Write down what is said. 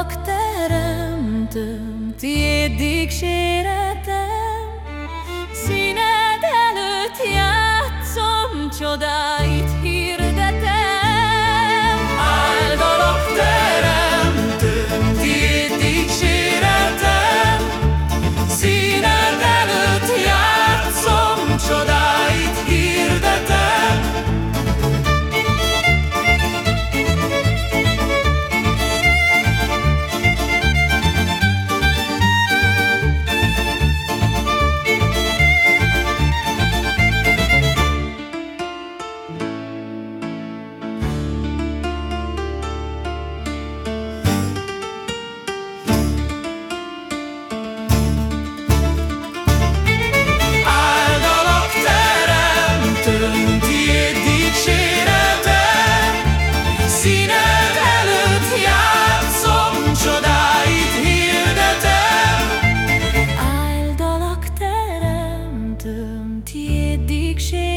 Boldog teremtőm, tiéd dicséretem, Színed előtt játszom csodáim. benedicție